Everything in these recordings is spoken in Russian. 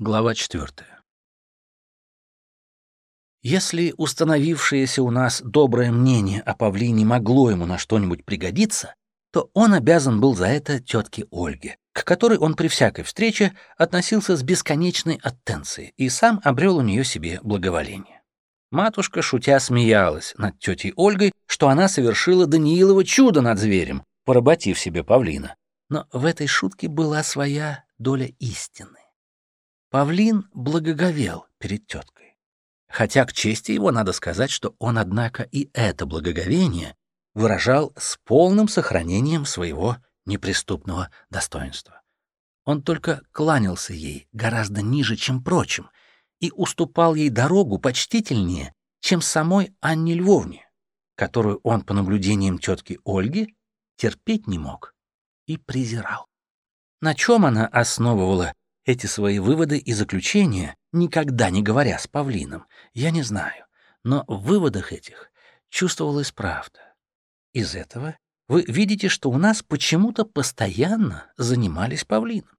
Глава 4. Если установившееся у нас доброе мнение о павлине могло ему на что-нибудь пригодиться, то он обязан был за это тетке Ольге, к которой он при всякой встрече относился с бесконечной аттенцией и сам обрел у нее себе благоволение. Матушка, шутя, смеялась над тетей Ольгой, что она совершила Даниилово чудо над зверем, поработив себе павлина. Но в этой шутке была своя доля истины. Павлин благоговел перед теткой. Хотя к чести его надо сказать, что он, однако, и это благоговение выражал с полным сохранением своего неприступного достоинства. Он только кланялся ей гораздо ниже, чем прочим, и уступал ей дорогу почтительнее, чем самой Анне Львовне, которую он, по наблюдениям тетки Ольги, терпеть не мог и презирал. На чем она основывала эти свои выводы и заключения, никогда не говоря с павлином, я не знаю, но в выводах этих чувствовалась правда. Из этого вы видите, что у нас почему-то постоянно занимались павлином.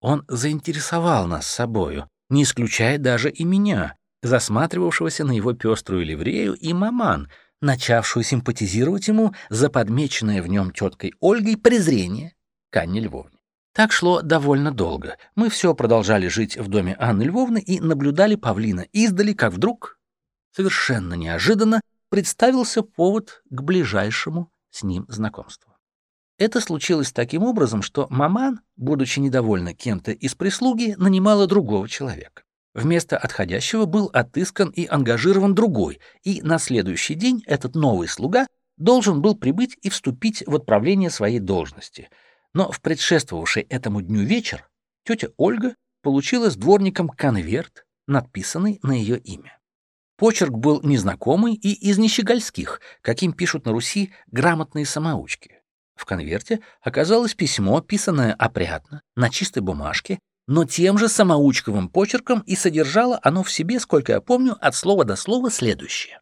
Он заинтересовал нас собою, не исключая даже и меня, засматривавшегося на его пеструю ливрею, и маман, начавшую симпатизировать ему за подмеченное в нем теткой Ольгой презрение к Анне Львовне. Так шло довольно долго. Мы все продолжали жить в доме Анны Львовны и наблюдали павлина издали, как вдруг, совершенно неожиданно, представился повод к ближайшему с ним знакомству. Это случилось таким образом, что маман, будучи недовольна кем-то из прислуги, нанимала другого человека. Вместо отходящего был отыскан и ангажирован другой, и на следующий день этот новый слуга должен был прибыть и вступить в отправление своей должности — но в предшествовавший этому дню вечер тетя Ольга получила с дворником конверт, надписанный на ее имя. Почерк был незнакомый и из нищегольских, каким пишут на Руси грамотные самоучки. В конверте оказалось письмо, писанное опрятно, на чистой бумажке, но тем же самоучковым почерком и содержало оно в себе, сколько я помню, от слова до слова следующее.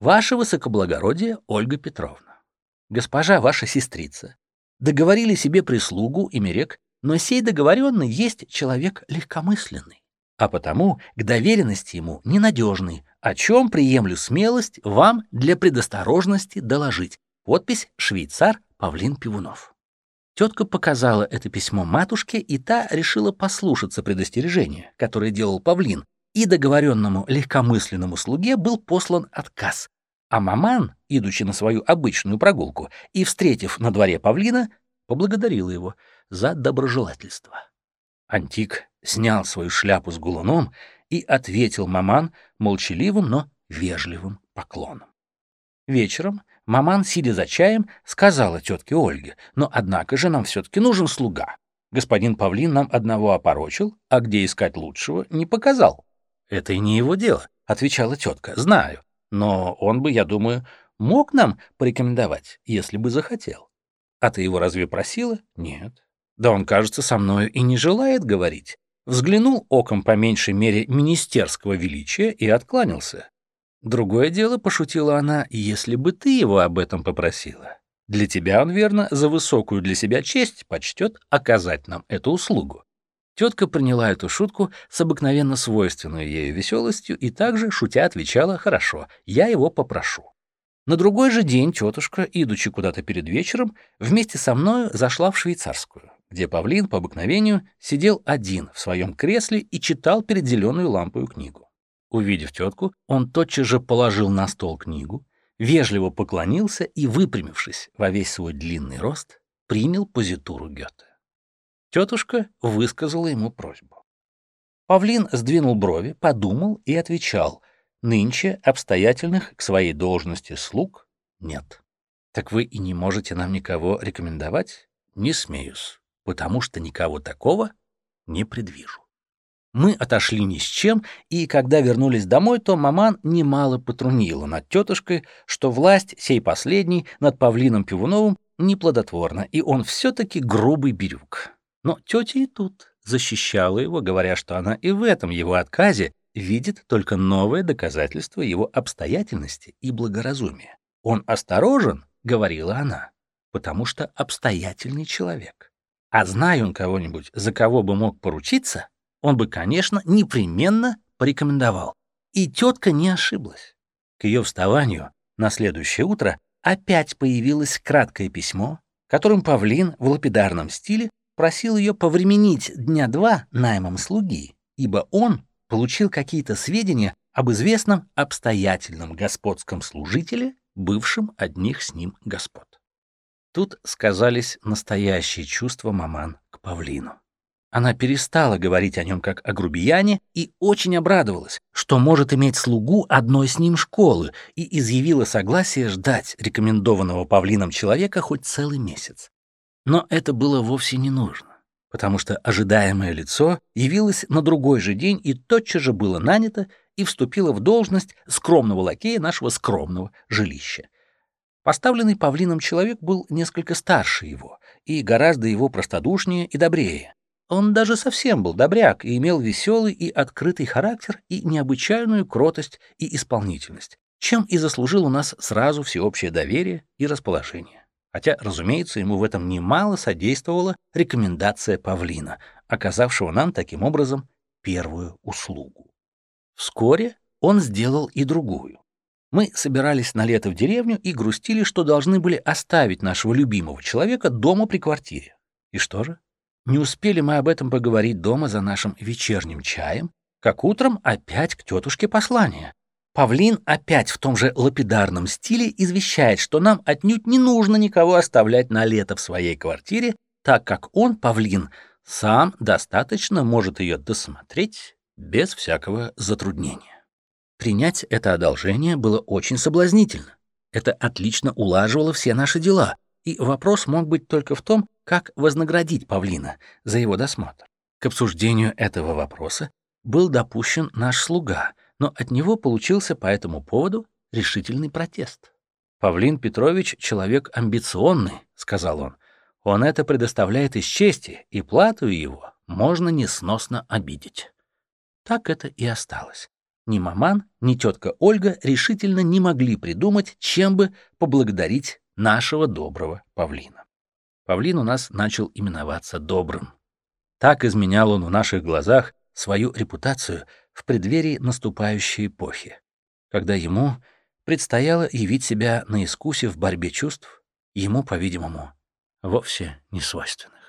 «Ваше высокоблагородие, Ольга Петровна, госпожа ваша сестрица, договорили себе прислугу и мерек, но сей договоренный есть человек легкомысленный, а потому к доверенности ему ненадежный, о чем приемлю смелость вам для предосторожности доложить. Подпись «Швейцар Павлин Пивунов». Тетка показала это письмо матушке, и та решила послушаться предостережения, которое делал Павлин, и договоренному легкомысленному слуге был послан отказ, а маман, идучи на свою обычную прогулку и встретив на дворе павлина, поблагодарила его за доброжелательство. Антик снял свою шляпу с гулуном и ответил маман молчаливым, но вежливым поклоном. Вечером маман, сидя за чаем, сказала тетке Ольге, но однако же нам все-таки нужен слуга. Господин Павлин нам одного опорочил, а где искать лучшего не показал. Это и не его дело, отвечала тетка, знаю. Но он бы, я думаю, мог нам порекомендовать, если бы захотел. А ты его разве просила? Нет. Да он, кажется, со мною и не желает говорить. Взглянул оком по меньшей мере министерского величия и откланялся. Другое дело, пошутила она, если бы ты его об этом попросила. Для тебя он, верно, за высокую для себя честь почтет оказать нам эту услугу. Тетка приняла эту шутку с обыкновенно свойственной ею веселостью и также, шутя, отвечала «Хорошо, я его попрошу». На другой же день тетушка, идучи куда-то перед вечером, вместе со мною зашла в швейцарскую, где павлин по обыкновению сидел один в своем кресле и читал перед зеленую лампою книгу. Увидев тетку, он тотчас же положил на стол книгу, вежливо поклонился и, выпрямившись во весь свой длинный рост, принял позитуру Гёте. Тетушка высказала ему просьбу. Павлин сдвинул брови, подумал и отвечал. Нынче обстоятельных к своей должности слуг нет. Так вы и не можете нам никого рекомендовать? Не смеюсь, потому что никого такого не предвижу. Мы отошли ни с чем, и когда вернулись домой, то маман немало потрунила над тетушкой, что власть сей последней над Павлином Пивуновым неплодотворна, и он все-таки грубый бирюк. Но тетя и тут защищала его, говоря, что она и в этом его отказе видит только новое доказательство его обстоятельности и благоразумия. «Он осторожен», — говорила она, — «потому что обстоятельный человек. А зная он кого-нибудь, за кого бы мог поручиться, он бы, конечно, непременно порекомендовал. И тетка не ошиблась. К ее вставанию на следующее утро опять появилось краткое письмо, которым Павлин в лапидарном стиле просил ее повременить дня два наймом слуги, ибо он получил какие-то сведения об известном обстоятельном господском служителе, бывшем одних с ним господ. Тут сказались настоящие чувства маман к Павлину. Она перестала говорить о нем как о грубияне и очень обрадовалась, что может иметь слугу одной с ним школы, и изъявила согласие ждать рекомендованного павлином человека хоть целый месяц. Но это было вовсе не нужно, потому что ожидаемое лицо явилось на другой же день и тотчас же было нанято и вступило в должность скромного лакея нашего скромного жилища. Поставленный павлином человек был несколько старше его и гораздо его простодушнее и добрее. Он даже совсем был добряк и имел веселый и открытый характер и необычайную кротость и исполнительность, чем и заслужил у нас сразу всеобщее доверие и расположение. Хотя, разумеется, ему в этом немало содействовала рекомендация Павлина, оказавшего нам таким образом первую услугу. Вскоре он сделал и другую. Мы собирались на лето в деревню и грустили, что должны были оставить нашего любимого человека дома при квартире. И что же? Не успели мы об этом поговорить дома за нашим вечерним чаем, как утром опять к тетушке послание. Павлин опять в том же лапидарном стиле извещает, что нам отнюдь не нужно никого оставлять на лето в своей квартире, так как он, Павлин, сам достаточно может ее досмотреть без всякого затруднения. Принять это одолжение было очень соблазнительно. Это отлично улаживало все наши дела, и вопрос мог быть только в том, как вознаградить павлина за его досмотр. К обсуждению этого вопроса был допущен наш слуга, но от него получился по этому поводу решительный протест. «Павлин Петрович — человек амбиционный», — сказал он. «Он это предоставляет из чести, и плату его можно несносно обидеть». Так это и осталось. Ни маман, ни тетка Ольга решительно не могли придумать, чем бы поблагодарить нашего доброго павлина. Павлин у нас начал именоваться добрым. Так изменял он в наших глазах свою репутацию в преддверии наступающей эпохи, когда ему предстояло явить себя на искусе в борьбе чувств, ему, по-видимому, вовсе не свойственных.